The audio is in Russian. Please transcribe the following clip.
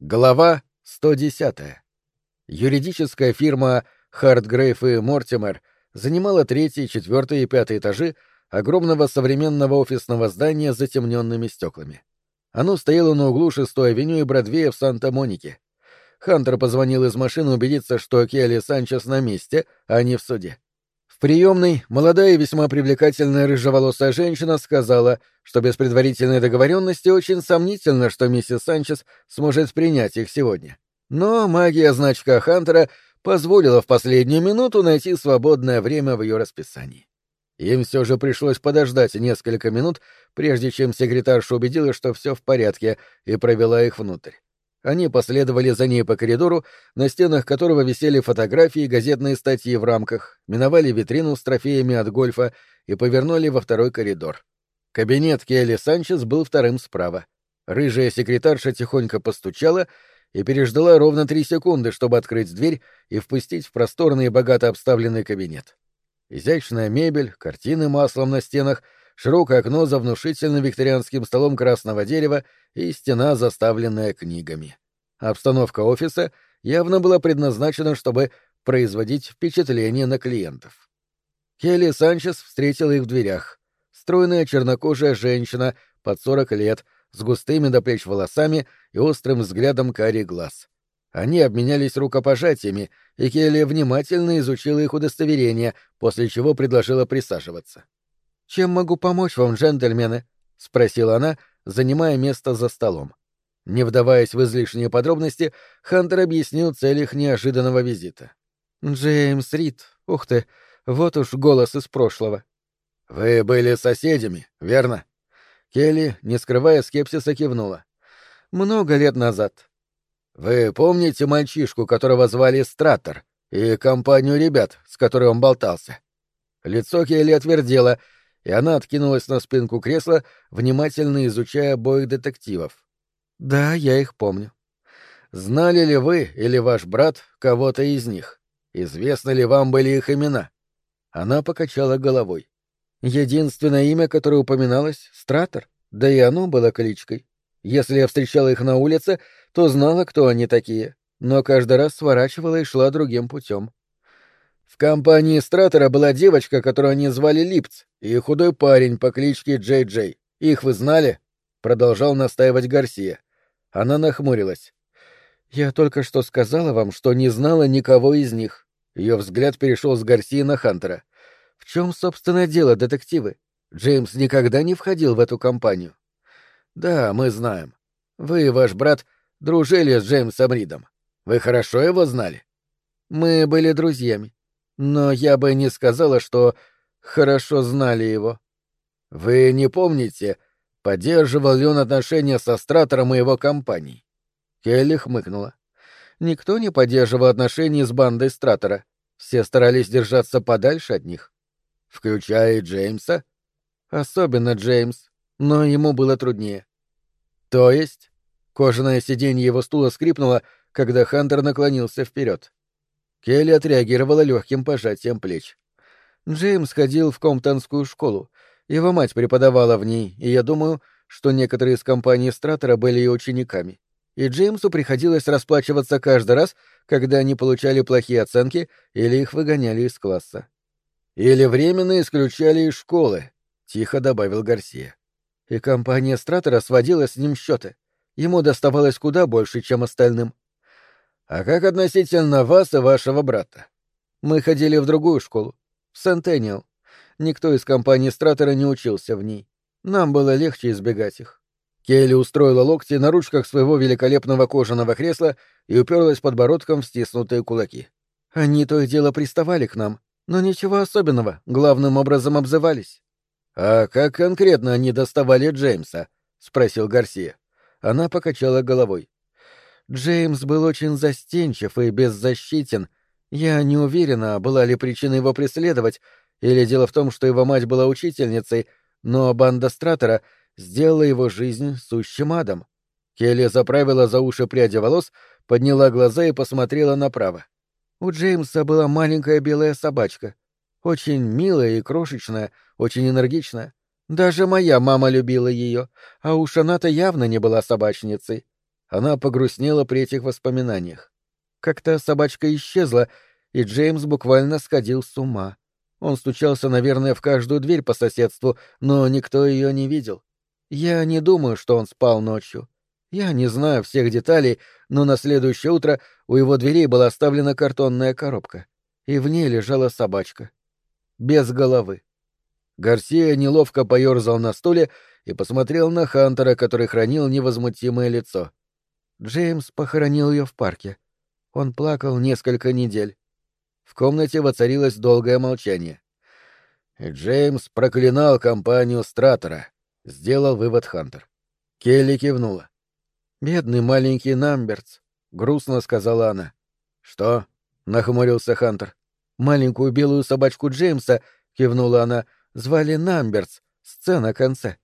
Глава 110. Юридическая фирма Хартгрейв и Мортимер занимала третий, четвертый и пятый этажи огромного современного офисного здания с затемненными стеклами. Оно стояло на углу 6-й авеню и Бродвея в Санта-Монике. Хантер позвонил из машины убедиться, что Келли Санчес на месте, а не в суде. В приемной молодая и весьма привлекательная рыжеволосая женщина сказала, что без предварительной договоренности очень сомнительно, что миссис Санчес сможет принять их сегодня. Но магия значка Хантера позволила в последнюю минуту найти свободное время в ее расписании. Им все же пришлось подождать несколько минут, прежде чем секретарша убедилась, что все в порядке, и провела их внутрь. Они последовали за ней по коридору, на стенах которого висели фотографии и газетные статьи в рамках, миновали витрину с трофеями от гольфа и повернули во второй коридор. Кабинет Келли Санчес был вторым справа. Рыжая секретарша тихонько постучала и переждала ровно три секунды, чтобы открыть дверь и впустить в просторный и богато обставленный кабинет. Изящная мебель, картины маслом на стенах — широкое окно за внушительным викторианским столом красного дерева и стена, заставленная книгами. Обстановка офиса явно была предназначена, чтобы производить впечатление на клиентов. Келли Санчес встретила их в дверях. Стройная чернокожая женщина под сорок лет, с густыми до плеч волосами и острым взглядом карий глаз. Они обменялись рукопожатиями, и Келли внимательно изучила их удостоверение, после чего предложила присаживаться. «Чем могу помочь вам, джентльмены?» — спросила она, занимая место за столом. Не вдаваясь в излишние подробности, Хантер объяснил цель их неожиданного визита. «Джеймс Рид, ух ты, вот уж голос из прошлого». «Вы были соседями, верно?» Келли, не скрывая скепсиса, кивнула. «Много лет назад». «Вы помните мальчишку, которого звали Стратор, и компанию ребят, с которой он болтался?» Лицо Келли отвердело, и она откинулась на спинку кресла, внимательно изучая обоих детективов. «Да, я их помню». «Знали ли вы или ваш брат кого-то из них? Известны ли вам были их имена?» Она покачала головой. «Единственное имя, которое упоминалось — Стратор, да и оно было кличкой. Если я встречала их на улице, то знала, кто они такие, но каждый раз сворачивала и шла другим путем. В компании Стратора была девочка, которую они звали Липц, и худой парень по кличке Джей Джей. Их вы знали? Продолжал настаивать Гарсия. Она нахмурилась. Я только что сказала вам, что не знала никого из них. Ее взгляд перешел с Гарсии на Хантера. В чем, собственно, дело, детективы? Джеймс никогда не входил в эту компанию. Да, мы знаем. Вы и ваш брат дружили с Джеймсом Ридом. Вы хорошо его знали? Мы были друзьями. Но я бы не сказала, что хорошо знали его. Вы не помните, поддерживал ли он отношения со Стратором и его компанией? Келли хмыкнула. Никто не поддерживал отношений с бандой Стратора. Все старались держаться подальше от них. Включая Джеймса? Особенно Джеймс, но ему было труднее. То есть? Кожаное сиденье его стула скрипнуло, когда Хантер наклонился вперед. Келли отреагировала легким пожатием плеч. Джеймс ходил в Комптонскую школу. Его мать преподавала в ней, и я думаю, что некоторые из компаний Стратора были ее учениками. И Джеймсу приходилось расплачиваться каждый раз, когда они получали плохие оценки или их выгоняли из класса. «Или временно исключали из школы», — тихо добавил Гарсия. И компания Стратора сводила с ним счеты. Ему доставалось куда больше, чем остальным. А как относительно вас и вашего брата? Мы ходили в другую школу, в Сентениал. Никто из компании Стратера не учился в ней. Нам было легче избегать их. Келли устроила локти на ручках своего великолепного кожаного кресла и уперлась подбородком в стиснутые кулаки. Они то и дело приставали к нам, но ничего особенного, главным образом обзывались. «А как конкретно они доставали Джеймса?» — спросил Гарсия. Она покачала головой. Джеймс был очень застенчив и беззащитен. Я не уверена, была ли причина его преследовать, или дело в том, что его мать была учительницей, но банда Стратора сделала его жизнь сущим адом. Келли заправила за уши пряди волос, подняла глаза и посмотрела направо. У Джеймса была маленькая белая собачка. Очень милая и крошечная, очень энергичная. Даже моя мама любила ее, а уж она-то явно не была собачницей. Она погрустнела при этих воспоминаниях. Как-то собачка исчезла, и Джеймс буквально сходил с ума. Он стучался, наверное, в каждую дверь по соседству, но никто ее не видел. Я не думаю, что он спал ночью. Я не знаю всех деталей, но на следующее утро у его дверей была оставлена картонная коробка, и в ней лежала собачка. Без головы. Гарсия неловко поерзал на стуле и посмотрел на Хантера, который хранил невозмутимое лицо. Джеймс похоронил ее в парке. Он плакал несколько недель. В комнате воцарилось долгое молчание. Джеймс проклинал компанию Стратора, сделал вывод Хантер. Келли кивнула. «Бедный маленький Намбертс», — грустно сказала она. «Что?» — нахмурился Хантер. «Маленькую белую собачку Джеймса», — кивнула она, — «звали Намбертс, сцена конце».